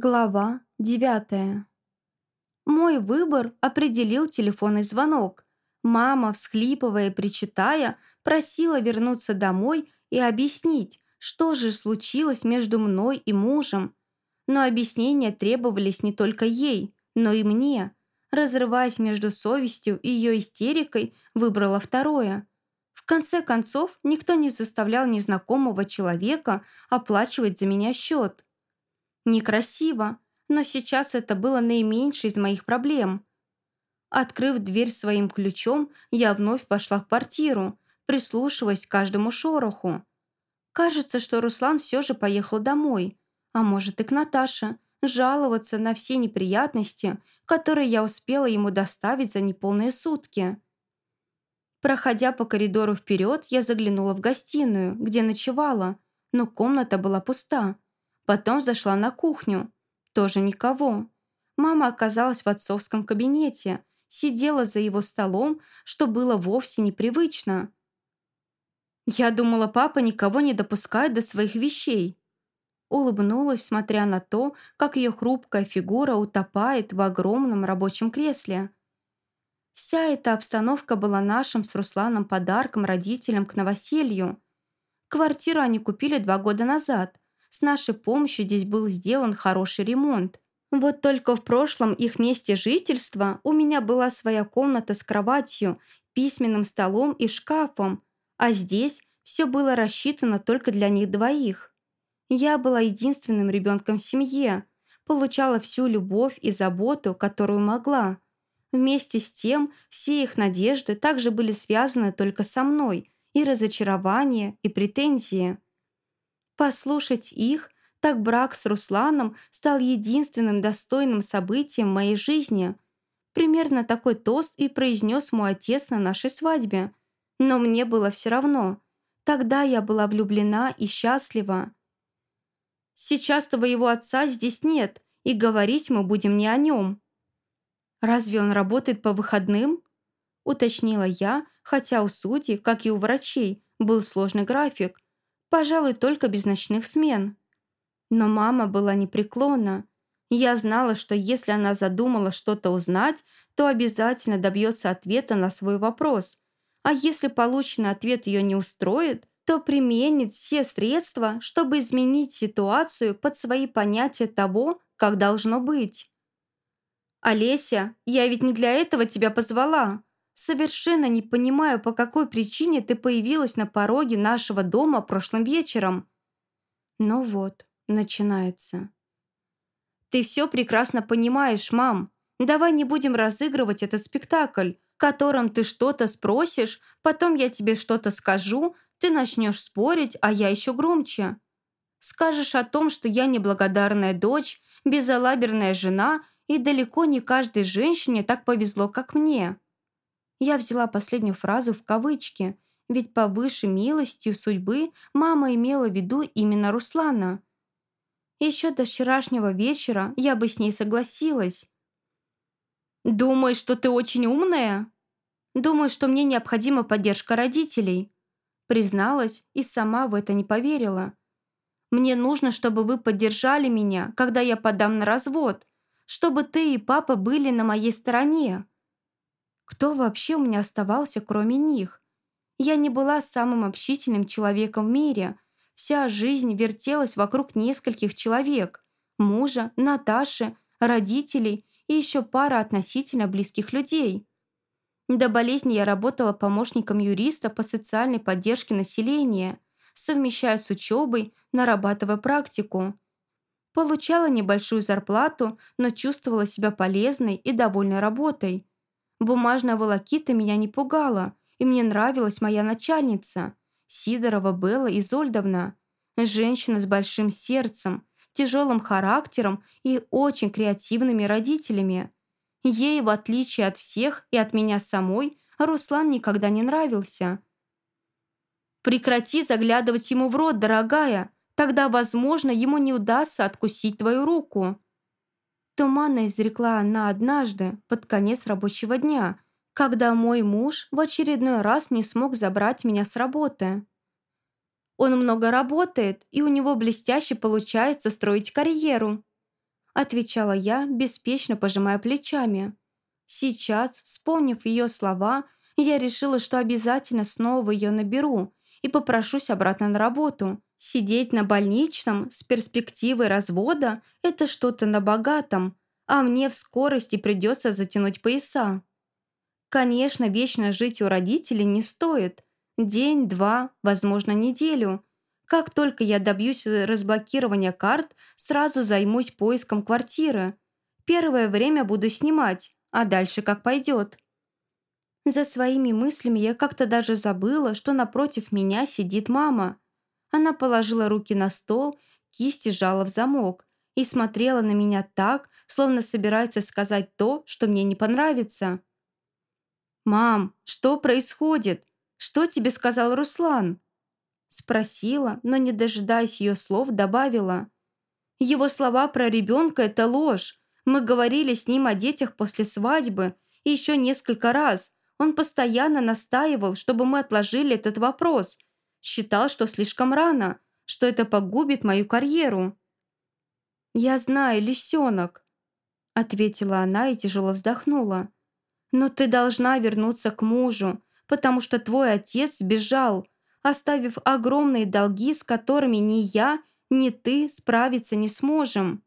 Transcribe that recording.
Глава девятая. Мой выбор определил телефонный звонок. Мама, всхлипывая и причитая, просила вернуться домой и объяснить, что же случилось между мной и мужем. Но объяснения требовались не только ей, но и мне. Разрываясь между совестью и ее истерикой, выбрала второе. В конце концов, никто не заставлял незнакомого человека оплачивать за меня счет. Некрасиво, но сейчас это было наименьшей из моих проблем. Открыв дверь своим ключом, я вновь вошла в квартиру, прислушиваясь к каждому шороху. Кажется, что Руслан все же поехал домой, а может и к Наташе, жаловаться на все неприятности, которые я успела ему доставить за неполные сутки. Проходя по коридору вперед, я заглянула в гостиную, где ночевала, но комната была пуста. Потом зашла на кухню. Тоже никого. Мама оказалась в отцовском кабинете, сидела за его столом, что было вовсе непривычно. Я думала, папа никого не допускает до своих вещей. Улыбнулась, смотря на то, как ее хрупкая фигура утопает в огромном рабочем кресле. Вся эта обстановка была нашим с Русланом подарком родителям к новоселью. Квартиру они купили два года назад – с нашей помощью здесь был сделан хороший ремонт. Вот только в прошлом их месте жительства у меня была своя комната с кроватью, письменным столом и шкафом, а здесь все было рассчитано только для них двоих. Я была единственным ребенком в семье, получала всю любовь и заботу, которую могла. Вместе с тем, все их надежды также были связаны только со мной, и разочарование, и претензии. Послушать их, так брак с Русланом стал единственным достойным событием моей жизни. Примерно такой тост и произнес мой отец на нашей свадьбе. Но мне было все равно. Тогда я была влюблена и счастлива. Сейчас твоего отца здесь нет, и говорить мы будем не о нем. Разве он работает по выходным? Уточнила я, хотя у судей, как и у врачей, был сложный график – Пожалуй, только без ночных смен. Но мама была непреклонна. Я знала, что если она задумала что-то узнать, то обязательно добьется ответа на свой вопрос. А если полученный ответ ее не устроит, то применит все средства, чтобы изменить ситуацию под свои понятия того, как должно быть. «Олеся, я ведь не для этого тебя позвала. Совершенно не понимаю, по какой причине ты появилась на пороге нашего дома прошлым вечером. Ну вот, начинается. Ты все прекрасно понимаешь, мам. Давай не будем разыгрывать этот спектакль, в котором ты что-то спросишь, потом я тебе что-то скажу, ты начнешь спорить, а я еще громче. Скажешь о том, что я неблагодарная дочь, безалаберная жена, и далеко не каждой женщине так повезло, как мне. Я взяла последнюю фразу в кавычки, ведь по высшей милостью судьбы мама имела в виду именно Руслана. Еще до вчерашнего вечера я бы с ней согласилась. «Думаешь, что ты очень умная?» «Думаю, что мне необходима поддержка родителей», призналась и сама в это не поверила. «Мне нужно, чтобы вы поддержали меня, когда я подам на развод, чтобы ты и папа были на моей стороне». Кто вообще у меня оставался, кроме них? Я не была самым общительным человеком в мире. Вся жизнь вертелась вокруг нескольких человек. Мужа, Наташи, родителей и еще пара относительно близких людей. До болезни я работала помощником юриста по социальной поддержке населения, совмещая с учебой, нарабатывая практику. Получала небольшую зарплату, но чувствовала себя полезной и довольной работой. Бумажная волокита меня не пугала, и мне нравилась моя начальница, Сидорова Белла Изольдовна. Женщина с большим сердцем, тяжелым характером и очень креативными родителями. Ей, в отличие от всех и от меня самой, Руслан никогда не нравился. «Прекрати заглядывать ему в рот, дорогая, тогда, возможно, ему не удастся откусить твою руку», Туманно изрекла она однажды, под конец рабочего дня, когда мой муж в очередной раз не смог забрать меня с работы. Он много работает, и у него блестяще получается строить карьеру. отвечала я, беспечно пожимая плечами. Сейчас, вспомнив ее слова, я решила, что обязательно снова ее наберу и попрошусь обратно на работу. Сидеть на больничном с перспективой развода – это что-то на богатом, а мне в скорости придется затянуть пояса. Конечно, вечно жить у родителей не стоит. День, два, возможно, неделю. Как только я добьюсь разблокирования карт, сразу займусь поиском квартиры. Первое время буду снимать, а дальше как пойдет. За своими мыслями я как-то даже забыла, что напротив меня сидит мама. Она положила руки на стол, кисти жала в замок и смотрела на меня так, словно собирается сказать то, что мне не понравится. «Мам, что происходит? Что тебе сказал Руслан?» Спросила, но, не дожидаясь ее слов, добавила. «Его слова про ребенка – это ложь. Мы говорили с ним о детях после свадьбы, и еще несколько раз. Он постоянно настаивал, чтобы мы отложили этот вопрос. Считал, что слишком рано, что это погубит мою карьеру». «Я знаю, лисенок», – ответила она и тяжело вздохнула. «Но ты должна вернуться к мужу, потому что твой отец сбежал, оставив огромные долги, с которыми ни я, ни ты справиться не сможем».